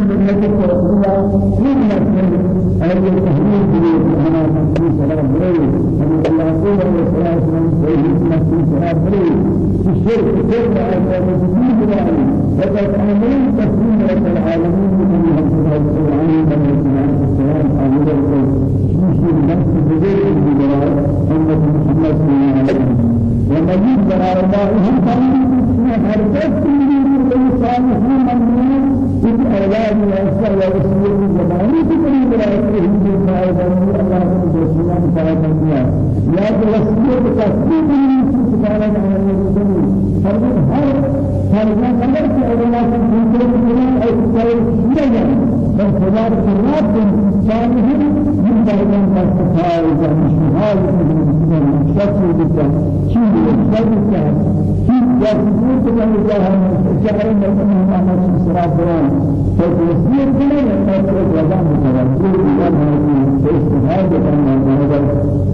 من نفسه أي التهديد بما في سلام بري أن الله في نفسه سلام بري الشرك كفر على المسلمين بري وتتعاملون تسليم رب العالمين من هذا القرآن من السلام عليه وسلم نفس بغير الجلال أن محمد صلى الله عليه وسلم ومجيد الله هم كانوا حركات صالحين من إذ أولاد وأسر وأسير الزماني تكري برايته من فائدة الله سبحانه وتعالى يا توسير تصديق من سبحانه وتعالى هر هر هر ما خبر في أولاد من كل أي كل شيء من خلال خلال صالحين من بعدين تصفى وجمشها وجمشها شخص جدا شيء شخص يسجد كما يقول شهر من محمد صلى الله عليه وسلم فيسير كما يقول وزن متوجه إلى هذه استفادة من هذا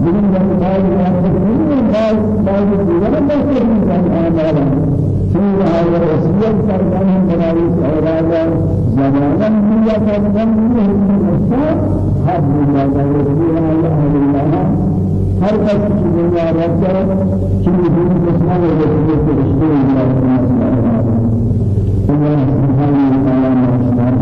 من بعض من بعض بعض الدول بس من هذا سيد هذا الوصية كان من بنارس أولادا زمانا من يتكلم من المستوى حب الله ورسوله الله الله هر کس کی دنیا رفته چی میدونی قسمان و رسول کے رشتے اللہ سبحانه الله سبحانه وتعالى ما استعان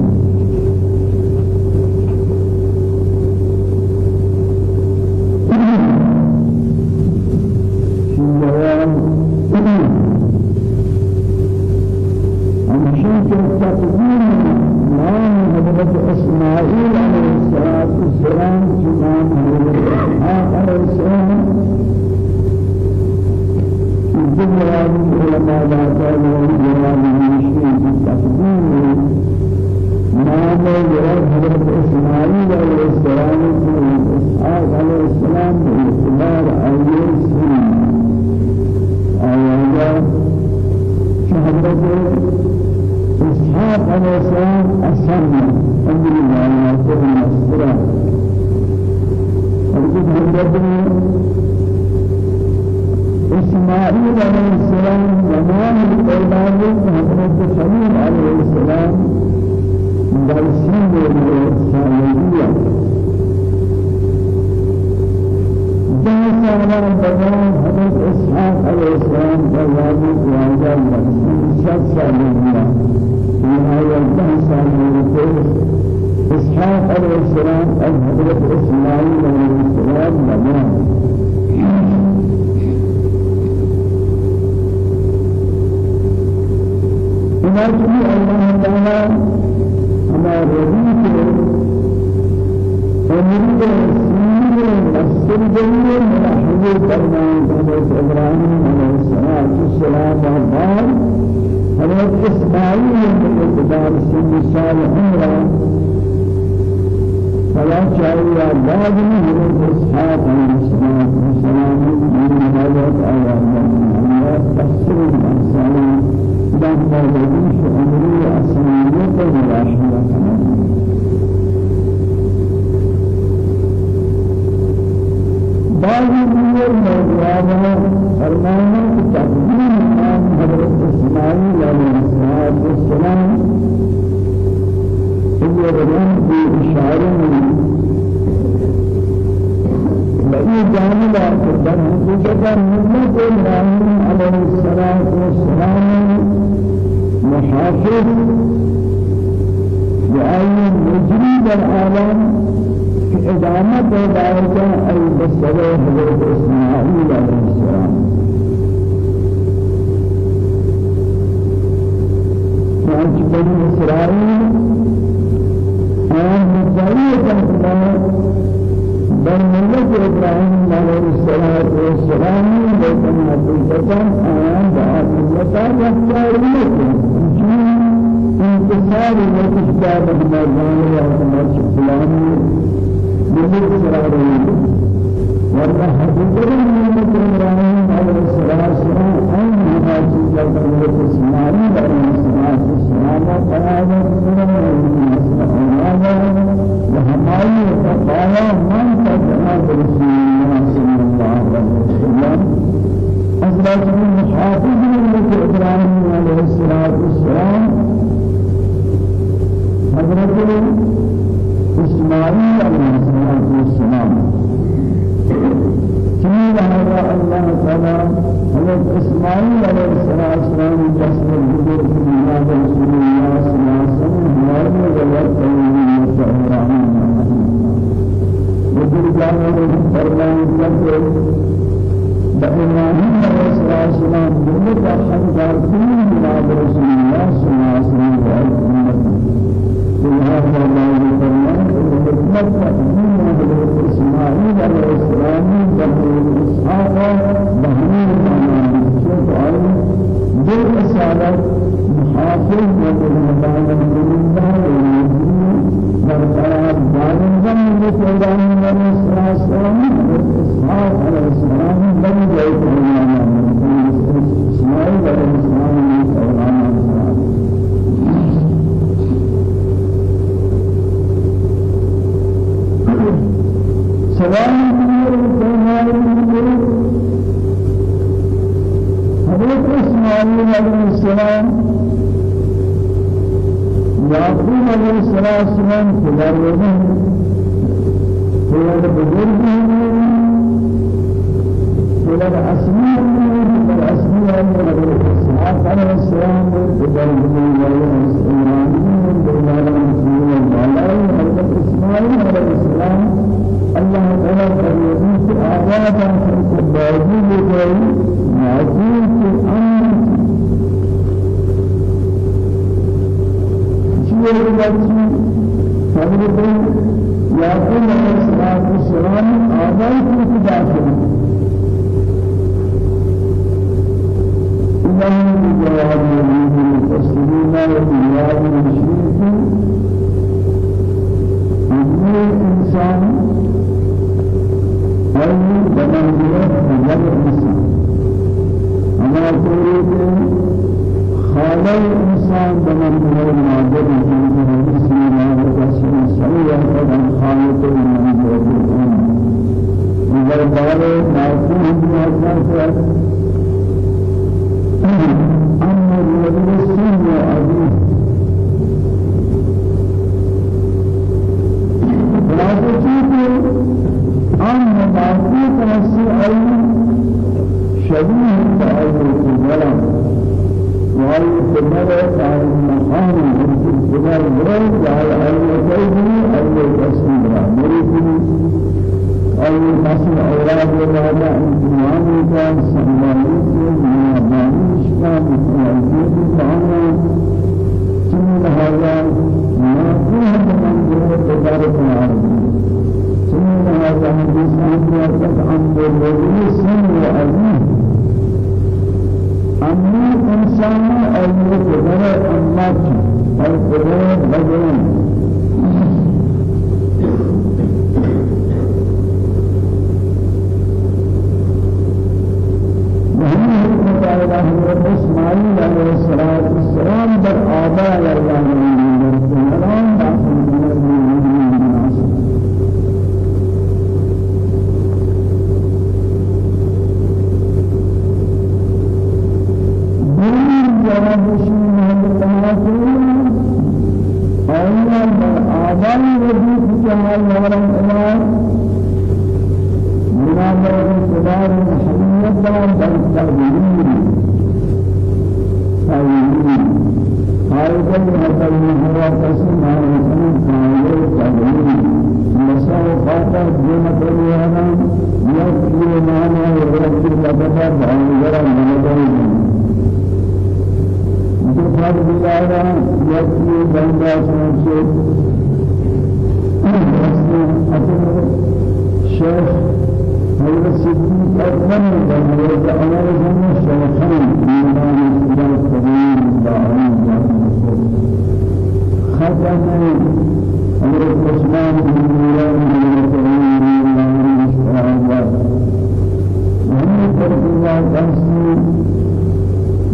حضرت اسماعیل علیہ السلام اسلام جنان حضرت السلام جمعہ علماء داتا جنان جنان مشکل تقدیم نام جنان حضرت اسماعیل علیہ السلام اسحاق علیہ السلام اعتبار علیہ السلام آیا۔ حضرت إسحاق عليه السلام أسلم الحمد الله على كل مسرة وجد إسماعيل عليه السلام زمان الأولاد حضرة خليل عليه السلام درسين الإسرائيلية جاءت على بدان حضرة إسحاق عليه السلام بلاد وعجل شخص عليه السلام. نهاية الإنسان من إسحاق عليه السلام أو حضرة إسماعيل عليه السلام مدام إناجه الله تعالى أما رضيته ومريد السير والسر جميع من أحضر برمان حضرة إبراهيم عليه السلام والسلام والسلام حضرت إسماعيل بالإقدار سن صالحين را فلا شعير بعد من حضرت إسحاق عليه السلام والسلام من حضرت آيات الله تحصيل الأحسان لما يدوش أمري أسمانية الراشدة بعض من الموضوعات هذا تقديم حضرت إسماعيل عليه الصلاة والسلام إذ يبدأ بإشارة لأي جانب أكبر حقيقة ملة إبراهيم عليه الصلاة والسلام محافظ وأي مجري بالعالم في إدامة ذلك أي بسره حضرت إسماعيل عليه السلام. آج بني إسرائيل آج مزايد الله بل ملة إبراهيم عليه الصلاة والسلام لكن حقيقة آيان بعض ملة يختارية انتصار وتشتاب المرضان وعظمات السلام بملة إسرائيل وإذا حقيقة ملة إبراهيم عليه الصلاة والسلام چیز کا تعلق اسلامی بنا سماج اسلام و قرآن اسلام و ہماری فقایا من کا جناب رسول اللہ صلی اللہ علیہ وسلم حضرت محافظ ملک ابراہیم علیہ السلام اسلام حضرت اسماعیل علیہ السلام اسلام چنین ہمارا اللہ تعالی حضرت اسماعیل علیہ السلام جسد الجبر في بلاد رسول الله صلى الله عليه وسلم مرد غلط تنوي مشاهران بزرگان فرمان کرتے بإمامه عليه الصلاة والسلام جملة حمد دار كل بلاد رسول الله صلى الله عليه وسلم لهذا الله تعالى حكمة دين إسماعيل على السلام بن إسحاق بهني الأمان الشيخ علي دل أسالة محافظ ومدان الله برقرار دارن زمن بسلام بن إسحاق إسحاق على السلام بن جيد الأمان إسماعيل على السلام السلام. يعقوب عليه السلام تدربه في بزرگه في اسمه في اسمه تدرب اسمه عليه السلام تدرب الله تعالى قد يزيد آياتا في الباجي لجاي معجوز في أمر شيء بچی حضرت یعقوب علیہ السلام آبائی کی داخل إلهي بجواب يريد المفسرين وبجواب المشركين يجب إنسان أي بمنزلة بجد إنسان أما تريد خالي إنسان بمنزلة معجب إنسان بسم الله الرحمن الرحيم فمن خالق المنزلة الأم إذا قال معصوم بأساس أما الذي خلاصة شيء أما معصوم أي شبيه بأي الظلم وهي الكبر كان مقام الكبر غير على المسجد أو التسليم مريض أو مثل أولاد الرابع الإمام كان سمعت من دانش كان مسجد كان ثم هذا ما فيه من الكبر كان ثم هذا حديث عن الذي سمع أبيه أما إنسان أي قدر الله أي قدر بدن محمد إسماعيل عليه الصلاة والسلام در آباء الله من التماثيل أولا آبان وجود جمال ورم إله منابر كبار محمد دار بالتغيير تغيير خارج هذا المهرة قسم على سن تغيير تغيير مساء فاتح جمع اليوم يكفي معنا ويكفي لبدا بعيرا من بفر بلالا يكفي بندا سنسو شيخ حضرت صديق أكبر بندا أمر جمع شيخين من الإسلام الكريم الله ختم حضرت عثمان بن مولان بن الكريم الله الله محمد رسول الله تنسي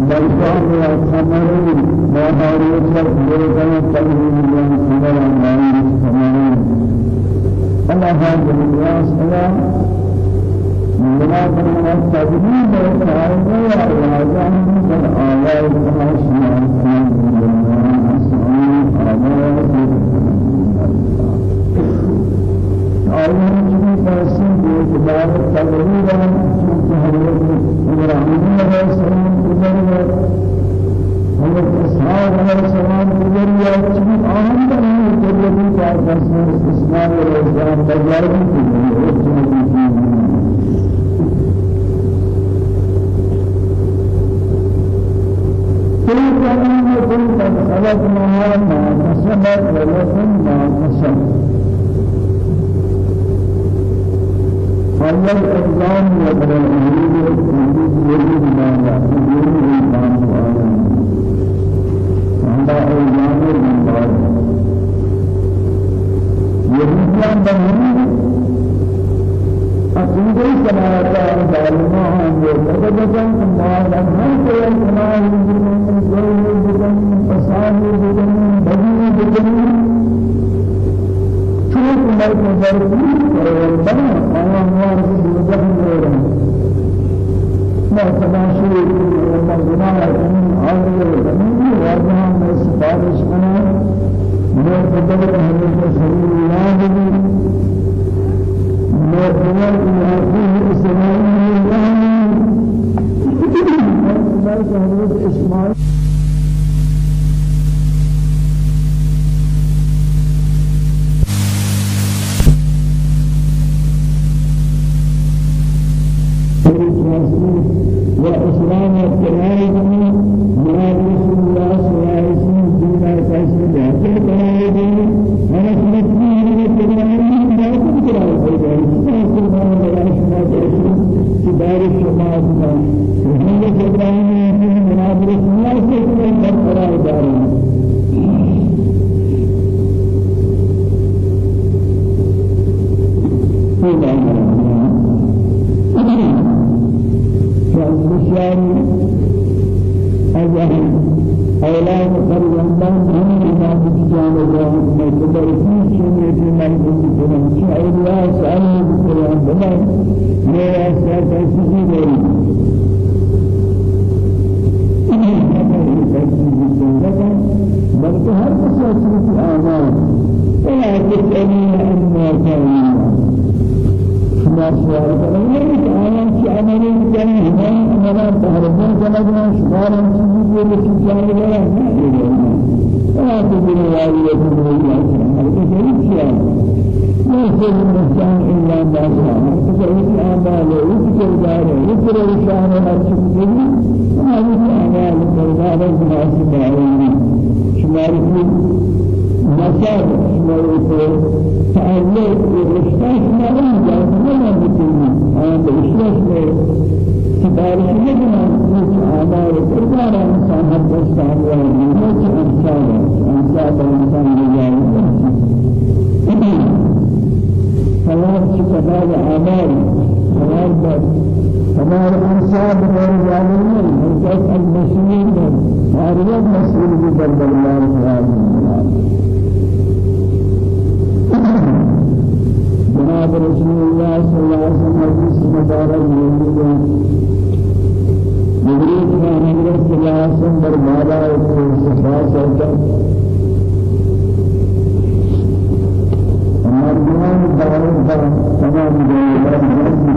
یا خمری ماهاری سر بودن تلوین جان خمر آنانی خمری الله هذا الناس ملا بنا تدبیر کارنے یا راجان من آواز خاص آیان چیزی فارسی به اعتبار تدبیر چون حضرت ابراهیم علیه السلام گزر حضرت اسحاق علیه السلام آن در این تدبیر کار کرد اسلام و اسلام بجاری كل كلمة قد خلقناها ما كسبت ولكن ما كسبت أول إقدام يقرأ يريد يريد ما يريد الإمام سؤالا هذا إقدام من بعد يريد أن بني أكيد سماعة ظالما عن يتبدأ ما لم يكن سماعة من كل بدن فساد بدن بدن بدن يكون ملك مبارسي وربنا أنا أموار في بلدك مبارا ما سماشي مجمع أن أرض الأمين وأرضنا من سفارش أنا من فضلك حضرت سبيل الله بي من فضلك أخيه إسماعيل الله من بر تمام انصاب غير ظالمين حجت البشرين بر فاريد مسؤول بر بالله تعالى جناب رسول الله صلى الله عليه وسلم حديث مبارك موجود جبريل كان حضرت صلى الله عليه وسلم برمالا وصفا سلطة مرجوان دارت تمام جنوبات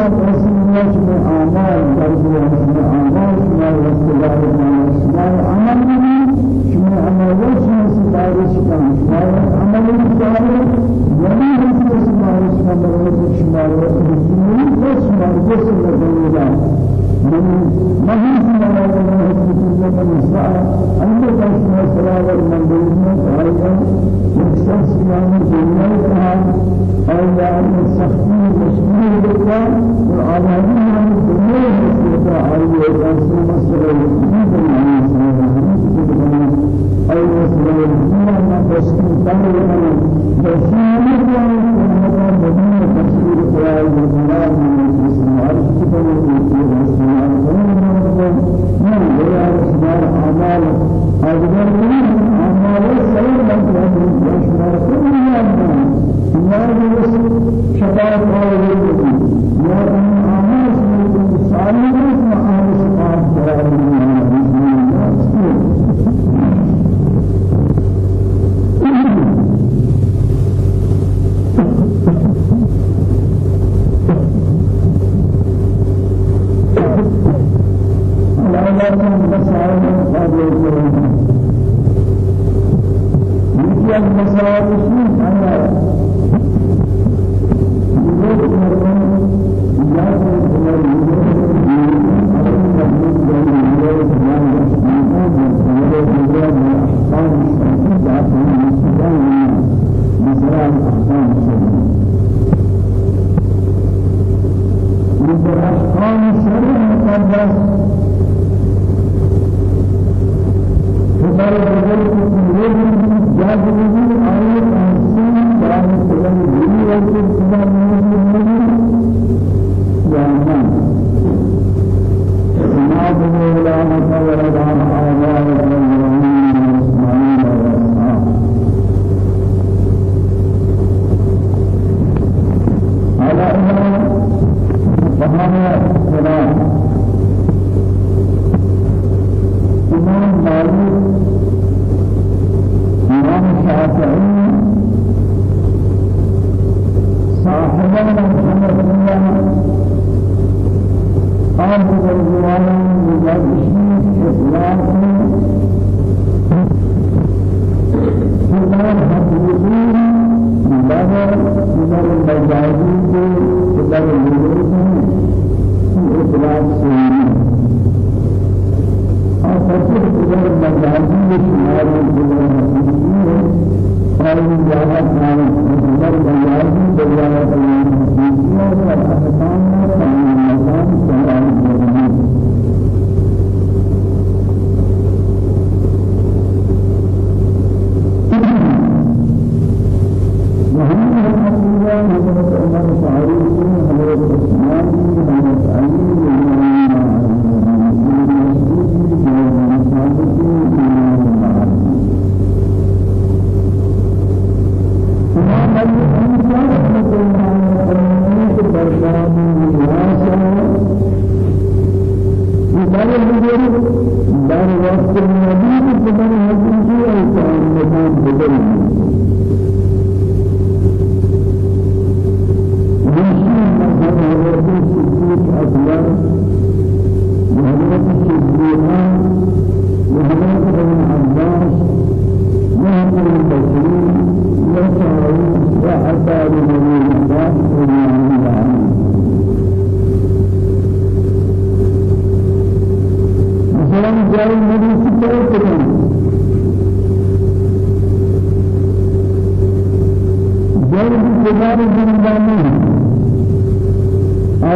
ما رسولنا شما آمال درجة شما آمال شما رسولنا شما عمل شما عمل شما سفارش کن شما عمل سفارش یعنی رسول سفارش کن برای شما رسول شما رسول شما من من شما رسول شما مسیح أنت رسول سلام الله عليه وسلم یک شخص یعنی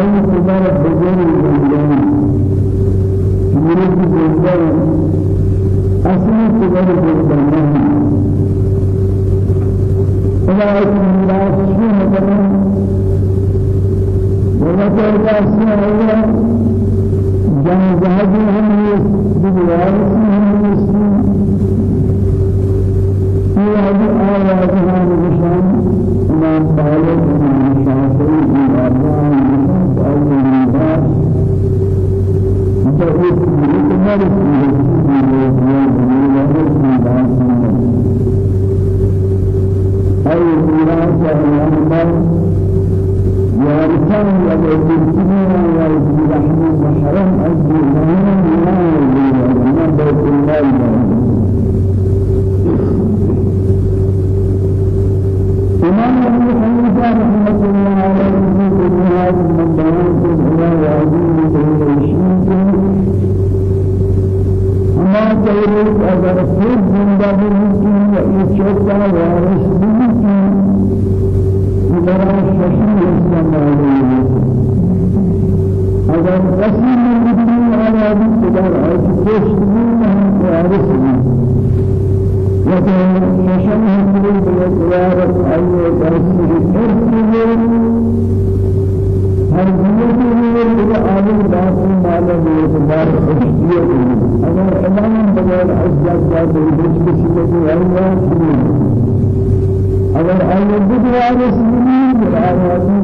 أي قدر بجر الجنة يريد الجنة أصل قدر الجنة إذا أتى الناس شو مثلا وذكر الأسماء جمع ذهبهم بالوارث في هذه آيات هذه الشان إمام بالغ إمام الشافعي إمام أبراهيم رحمة الله عليه في هذا المبدأ في وعدين بالعشرين أما توريد أجر خود زندہ بمکن و ایچوتا وارث بمکن برای ششی استعمالی اگر قسم بمکن على بکن آج يشمه كل بيتوارث أي تأثير إرثه هر جملة إلى عالم باطل مال بيتوار خشية أنا إمام بغير أجزاء ذات البيت بسيطة الله أگر أي بدوار سنين بالآياته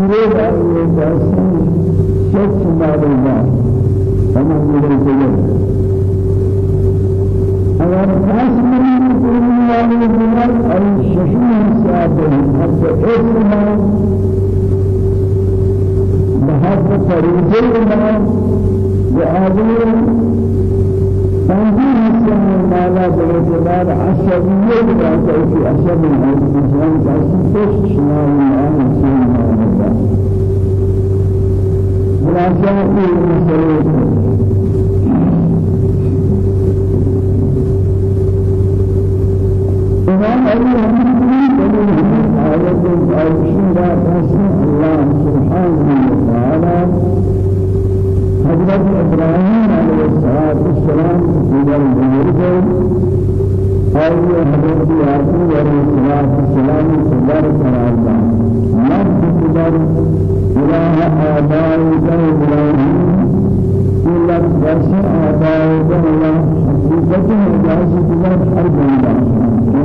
يريد أن يتأثير شخص مال الله فمن يريد اگر خاص من كل واحد من الشهيد سابق حتى اسمه بحق فريضه ما وآدم تنظيم السنة مالا باعتبار عصبية بأسه في عصب الإنسان كأسه شمال الآن السنة مالا. خلاصة في المسألة إمام أبي حنيفة دليل وتعالى. حضرت إبراهيم عليه الصلاة والسلام في الجنة أي حضرت يعقوب عليه الصلاة والسلام في قرار نفس قدر إله آبائك إبراهيم. إلا بس آبائك الله. حقيقة حرب الله. وهذا هدف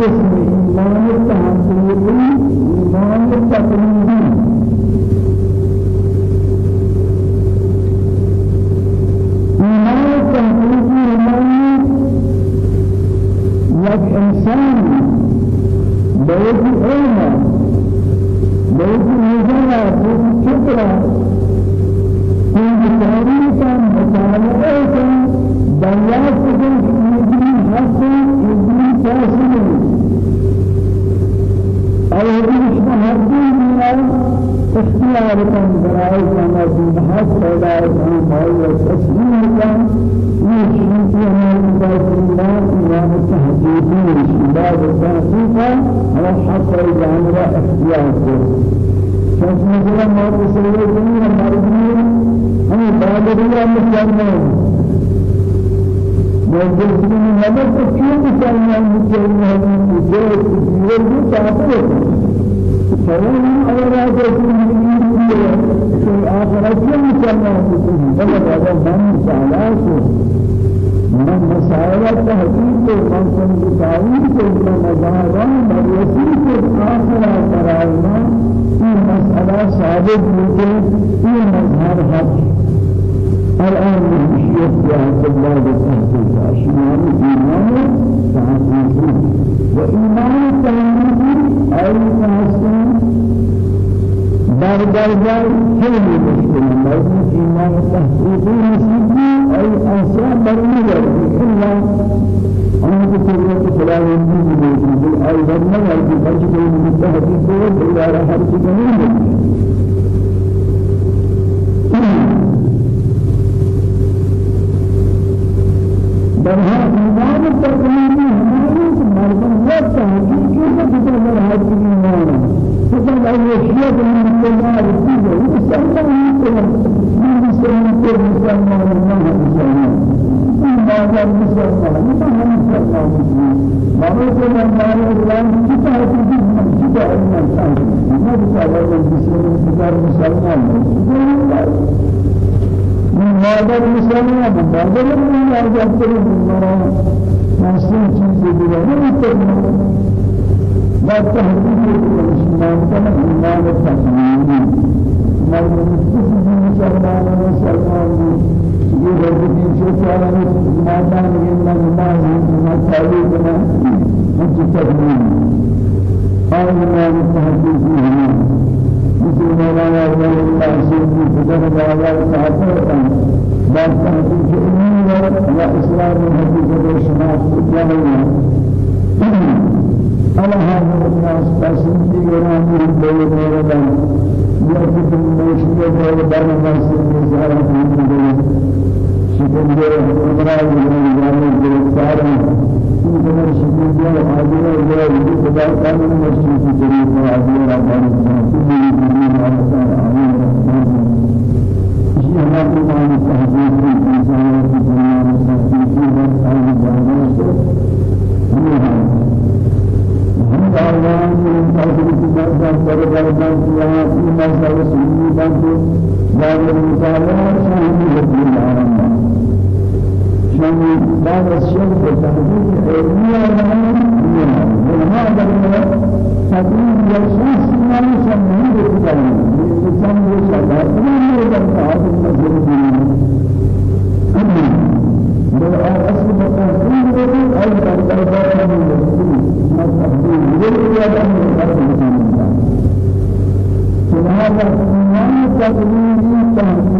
قسم إيمان التحقيقي إيمان التقليدي إيمان التحقيقي إيمان یک إنسان بيت علم كان برائے جانا في بحث پیدا ہے مایا تسلیم کان یہ شیء ہمارے پاس اللہ امام تحقیقی شباب تحقیقا اور حق جانرا اختیار کو شخص مثلا ما تصور کریں ہمارے لیے ہمیں بعد دنیا میں کرنا ہے موجود من هذا كثير مسلمان مسلمان مسلمان مسلمان مسلمان فلان أولا جسم في آخرة مسلمان مسلمان بل هذا من مسالات من مسائل تحقيق من سن تعويض من مظاهران مريسي آخرة قرارنا في مسألة ثابت في مظهر حق الآن الشيخ يا الله بالتحقيق أشياء إيمان تحقيق وإيمان إيمان تهديد أي تحسن در درجة حلم مشكلة لازم إيمان تحقيقي نسيبي أي أسرع برمجة إلا أنا كتبت خلال الدين بيجي أي برمجة أي برمجة المتحدث هو إلى رحلة جميل برها إيمان تقليدي همان مردم لا تهجد كيف تقدر هذه الإيمان تقدر أن يشيء من الله رسوله ويسلم من مسلم كل مسلمان الله مسلمان ماذا مسلمان ما مسلمان ما مسلمان ما مسلمان كتاب الدين كتاب الإنسان ما بسالة المسلمين كتاب مسلمان من مادر مسلمان من مادر من مادر من مرا مسلم چیز دیگر نہیں لا تهديد الإسلام كما إيمان التسليم ما يمسك مسلمان مسلمان يهدي في شيء ما كان من الله ما تعليق ما متسلم قال ما التهديد مثل مولانا رضي الله سيدي فجر الله تعالى بعد تحقيق علمي وإسلام الحديث والشماس الجاهلية على هذا الناس تسمي ورامي الدولة وردا يأتي المشروع وردا الناس يزعل في الدولة شكرا أمراض من الجامعة إن كان شكرا حاضر ولا يجب خدا كان المسجد في طريق حاضر على جهاد الإمام التهجير في الإنسان في الدنيا والتهجير في وقت الجاهلية دعوان من في مرزا فرقان فيها في مرزا وسلمي بانتو دار المسالة شاهد ربي العالم شان بعد الشيخ التهجير علمية وهذا تقريب يشخص ما يسمى بالكلام يسمى بالشهادة ما يقدر هذا المسجد بل أصل مقاصد أي تربية من المسجد ما تقديم يرجع أن يقدم فهذا إيمان تقليدي تحقيقي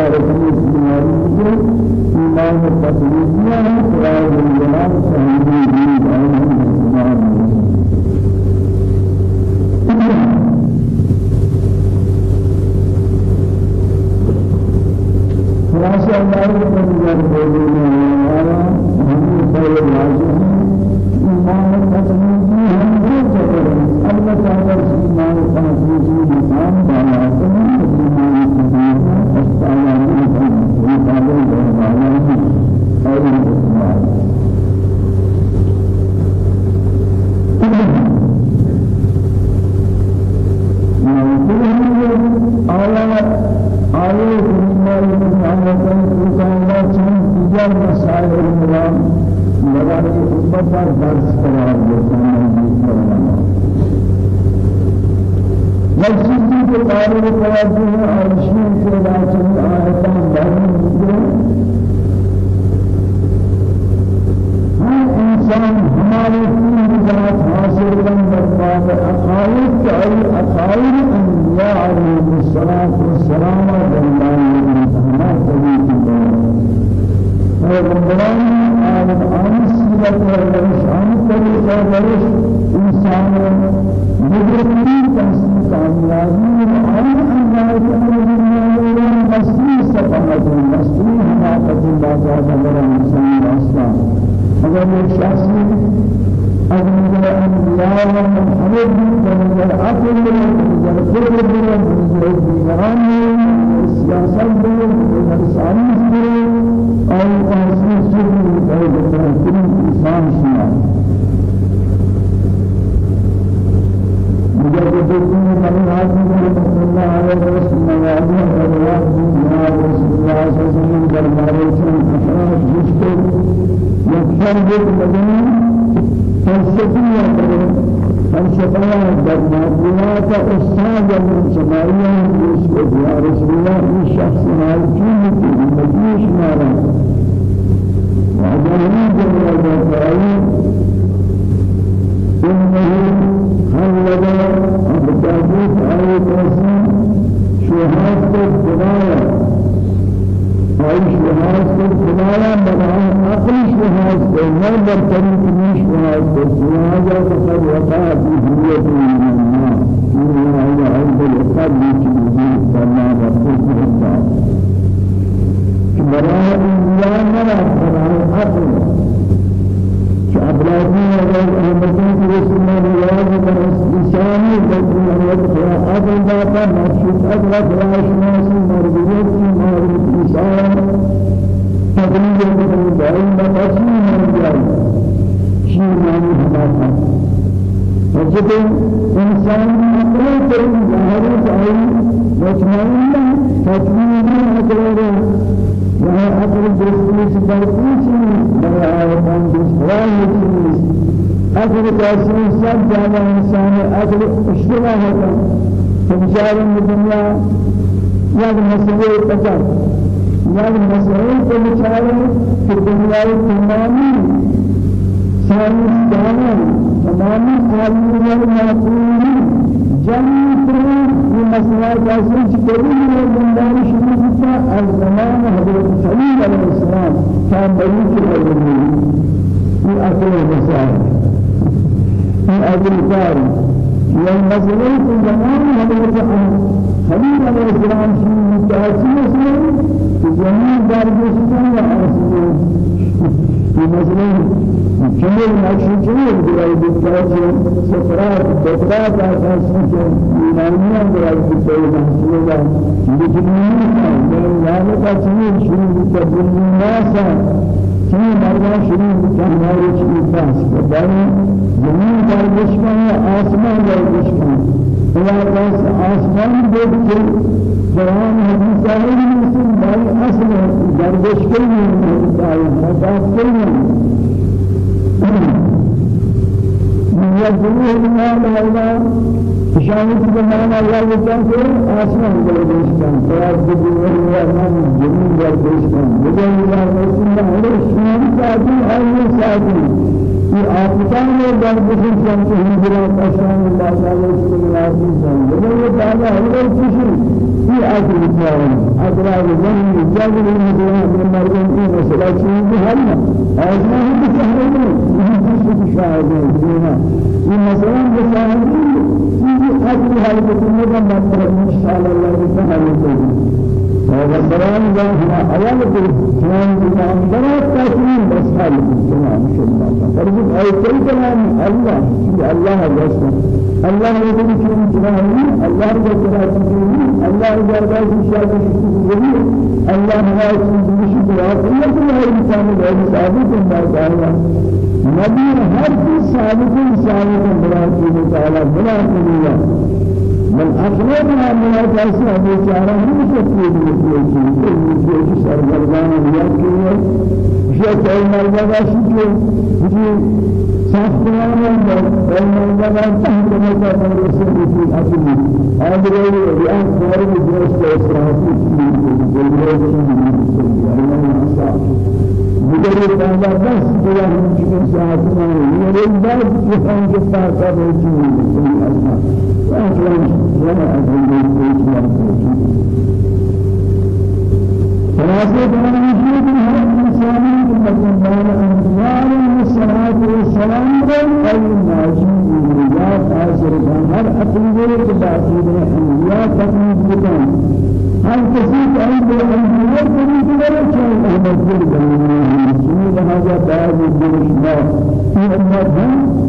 اختيار خميس بناري إيمان التقليدية قرآن الجلال سعيد الدين دائما خلاصة الله من بولنا وعلى هم خير الواجب إيمان التقليدي هم جبر الله تعالى إيمان التقليدي مقام بالاته إيمان التقليدي أستعان آئے سنسمائی مسائلتاً سنسائلہ چند دیگر مسائل علمان لگا کہ خطبت پر درس قرار دیتا مجید فرمانا مسجدی کے قارب توجہ ہے عرشین کے لاچن آیتان بہن دیگر ہر انسان ہمارے تین ذات حاصل کرنے بعد عقائد کے عقائد اندر انبیاء علیہ الصلاة والسلام والله ہمارے تبیت پیغمبران آن آن سیرت ورش آن طریقہ ورش انسان مدرکی تنسیق کامیابی آن انجام الدنیا مسیح سفاحت مسیح حماقت اللہ تعالی برا انسان راستہ اگر ایک اگر انبیاء محمد من العقل من الفكر من الجيران السياسة من السعي أو تحسين سر أو تحسين إنسان شمال أستاذ من سماوية يا رسول الله الشخص هذا كيف مجيش مالا وعجلني جميع الدفاعين إنه خلد أبتابوت آية تسين شهاد الدنيا أي شهاد الدنيا مدعان أقل شهاد الدنيا برتريك من شهاد الدنيا فقد وقع في هوية عرض الإقاب فما ربك الإنسان براء الله مرا براء عقل كأبلادي وغير أهمتين في رسول الله إنساني لكن الوقت عقل ذاتا مخشوط أدرى فلاش ناسي مربوط مربوط إنسان تقريبا من دائم بقسم من جاي شيء معنى هذا فجد إنسان أقل ترين ظاهر سعيد مطمئن تطمئن أقرار وهي أقر دستيس برقيس بها آياتان دستران يتنيس أقر تأسين سب جانا إنسان أقر اشتباه هتا فبشار الدنيا ياد مسئلة قصر ياد مسئلة فبشار في الدنيا تمامي سائنس دانا تمامي عالمين والمعقولين جميع مسئلہ جیسے چکوری میں بندار شروع کیا از زمان حضرت خلیل علیہ السلام تا بنی کے بدلی یہ اصل مسائل. یہ اصل کار. یہ مسئلہ کو زمان حضرت خلیل علیہ السلام شروع کیا ہے کہ زمین دار جسم یا اصل مسألة جميل ماشي جميل دراي بالكاس سفرات سفرات أساس يونانيا دراي بالكاس مسألة لكن من ذلك جميل شنو تقول الناس شنو مرة شنو كهناري شنو باس بدأنا جميل دارش كان آسمان دارش كان هو بس آسمان دیکھ قرآن حدیث آئے مسلم بھائی اصل دردش کرنے آئے مذاق کرنے يجريه المال هذا شاهد زمان الله يجزاه آسمان دردش كان فيا بديه يا من جميل دردش بديه يا رسول الله عليه السلام سادي أي سادي في آفتان میں دردش كان في هجرة أشان الله تعالى سبحانه وتعالى بديه تعالى هو الكشف في آخر الكلام أدراك من جاهل المدينة من مريم في مسألة شيء هلا أجمع بشهرين يجلس بشهرين دينا في مسألة بشهرين في آخر هذه الدنيا ما إن شاء الله تعالى وبران جاهنا أول كلام كلام برات تسليم بس حال كلام شاء الله. فرجع أي كل كلام الله. الله جالس الله يقول كلام كلام الله يقول كلام الله يقول كلام كلام الله ما يقول كلام كلام الله كل إنسان له ثابت تعالى نبي هر چیز ثابت ثابت برات تعالى بلا كلام من أخلاقنا من أساسها بيشارة هم شكل بيشارة بيشارة سرگردان يا كيف كل مرة شيء شيء ساختمان كل مرة تحت مرة رسول في أصل هذا هو رياض فارغ جلس إسرائيل في مجرد هذا بس بلا ممكن ساعتنا يريد بعد يفهم كيف تعرف الجنود في الأسماء وأكلم ولا أدري كيف يعرف خلاصة بنا نشيد هذا الإنسان من والصلاة والسلام أي ناجي النجاة آخر هر أقيدة تبعثي الأنبياء تقنيد بكم هل كسيت عند الأنبياء تقنيد بكم شيء أحمد جل جلاله هذا بعض الجرشنا في أمتهم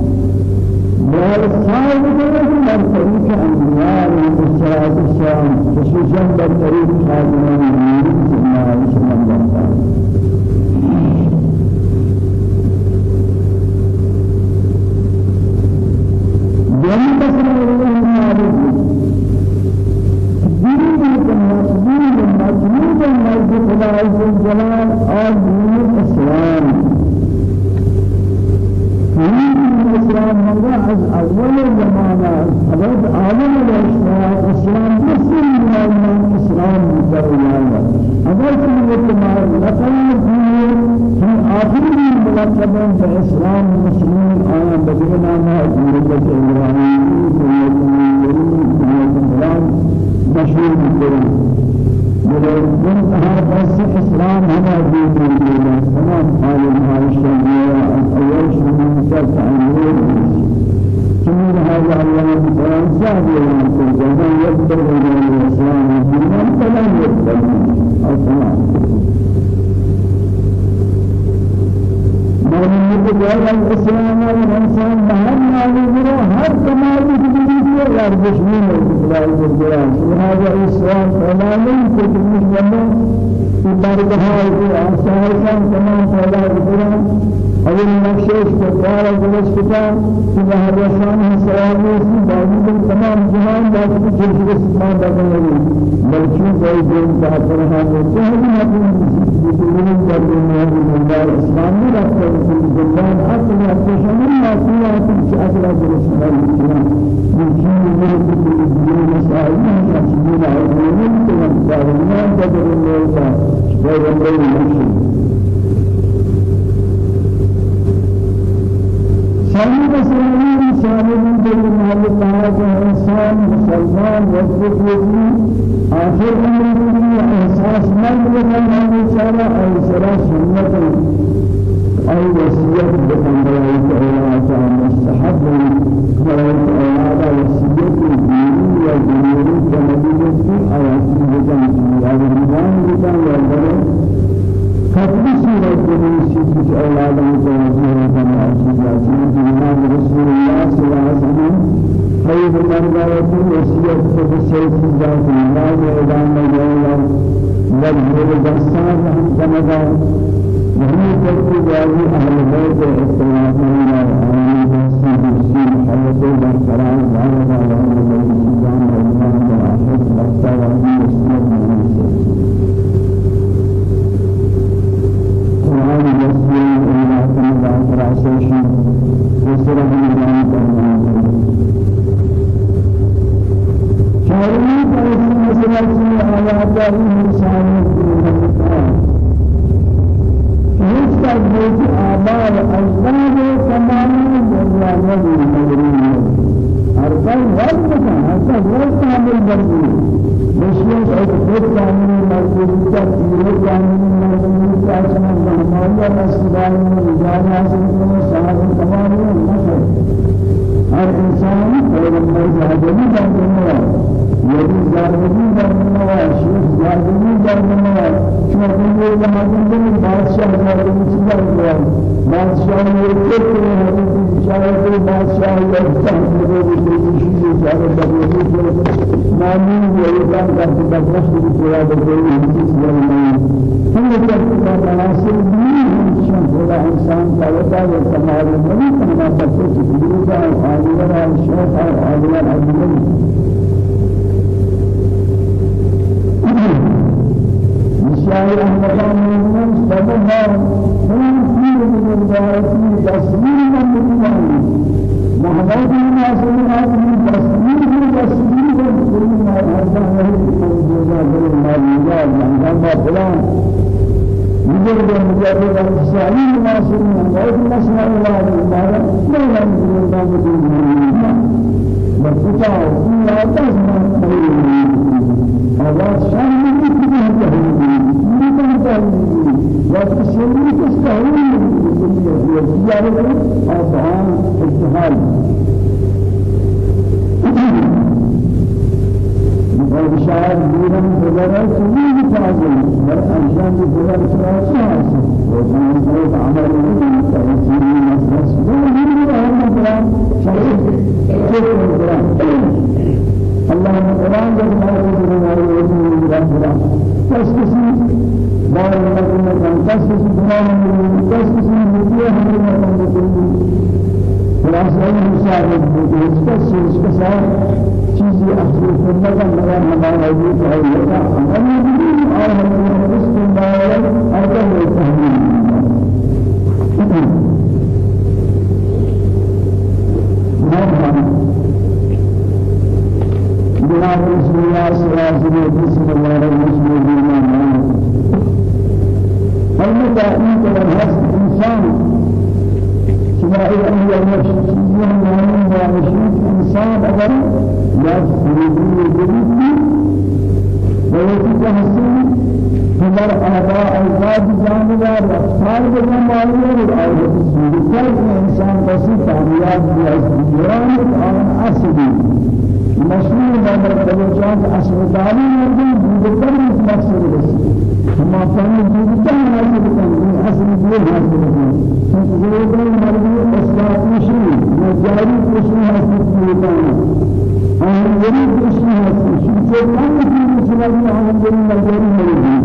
والصائب من طريق الأنبياء والصلاة والسلام خصوصا بالطريق خاتم النبيين صلى الله عليه وسلم جميع بسم الله معروف المسجد المسجد خدا عز آل دين الإسلام الإسلام هذا از أول زمانة حضرت آدم الإسلام الإسلام مسلم من الإسلام أگر كل تمام لقل دين في آخر ملقبا بإسلام مسلمين آية بدرنا ما ملة إبراهيم مشهور بالقرآن من هذا بس إسلام هذا دين الإسلام تمام حال الشرعية أول شيء من سبب عمره كمن هذا الله بقرآن سابق من الجنة يقبل من الإسلام الدين فلا يقبل تمام من يقول الإسلام والإنسان بهر معلومه هر كمال جديد يرجش من الإسلام هذا الإسلام فلا يمكن من يمن في باركها في أساسا كما قال القرآن أول نقشش كتار جلس كتار في هذا شان سوامي في باقي تمام جهان باقي جلس الإسلام باقي بلکہ کوئی دین کا کرنا ہے چاہیے ہم بسم الله من الإسلام لا تكون بالله حتى لا تشمل ما فيها في أجل الإسلام من كل من الدين مسائل من العلم والدارنا بدر الله ويوم المشي سامي مسلمين سامي جل محل تعالى إنسان مسلمان وجود آخر أمر إحساس من يكون هذا أي سرا سنة أي وصية بقدر الله مستحب قرأت أولاد وصية الدين والدين كنبي في آيات الجنة هذا النظام بكان يقدر ختم سورة الجنة في أولاد متوجهة كما أشهد جناب رسول الله صلى الله عليه وسلم خير مرضات وصية بسيط ذات الله وإدام الله والهول دستان هم كما وهم تلقي جاوي أهل بيت استغاثة الله آمين بسم بسم حياته برقرار دعوة على أهل بيت الإسلام والإيمان والآخر بسا الرحمن والسلام رجال حسن صاحب تمام المسجد هر إنسان پیغمبر زادگی در دنیا یکی زادگی در دنیا شیخ زادگی در دنیا شما کنید زادگی در بادشاہ زادگی چیزا دنیا بادشاہ یہ کت ہے حضرت شاید بادشاہ یہ صاحب کو بھی چیز زیادہ بدلی ہے نامی یہ کام کرتے ہیں بس کی پورا بدلی چیز نہیں ہم نے کہا تناسب نہیں خدا انسان کا وجہ ہے تمہارے نہیں تمہارا سب کچھ ہے عاليا الشيخ عاليا العلم مشاعر المقام من سبب مبارکی تصویر من بکنی محمد ناصر آدمی تصویر تصویر هذا ہے کہ جزا بر مالیہ جنگا فلان مجرد مجرد الصالح ناصر محمد ناصر الله تعالى لا يمكن ان يكون مرفوعا ولا تزمن هذا شان من كتابه وقت الشريك استهوي زيادة أربعان اجتهاد وقال شاعر دينا فجرى فاضل والأنشان فجرى سراسة وكان سيد عمل تأثير مجلس ومن أهم الكلام شريك كيف الكلام اللهم القرآن جل وعلا وجل وعلا تسكسي دار المدينة تنقصص بنام المدينة هم المدينة خلاصة المساعد تنقصص تنقصص چیزی اصلی سنت مگر ہمارا یہ ہے ہماری بھی اور ہم اس کے بعد اگر یہ تحلیل جناب رسول الله صلى الله عليه وسلم المتعين كما هذا الإنسان كما أن يمشي من ومشي إنسان أجر يفرد الجديد ويتحسن هنر آباء أجداد جانبا رفتار بجمالية والآية السورة إنسان بسيط عميات بأسجيران الآن أصلي مشهور بابر بلوچان أصل داري يرجو بيدر مقصد ما كان يجب أن يكون حسن الدين حسن الدين فهو مرضي أسباب شيء مجاري كشمي حسن الدين أنا ہم بڑی خوشی ہے شیشے کم کی مسلمان ہم بڑی نظر ملی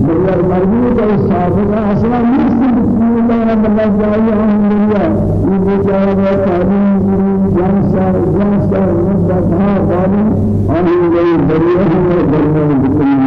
مگر مرنے کا صاحب کا أصلا نہیں بسم اللہ الرحمن الرحیم جاری ہم دنیا یہ بیچارہ کا تعلیم گرو جان سر جان سر مدد ہاں بابی ہم بڑی بڑی ہم بڑی بڑی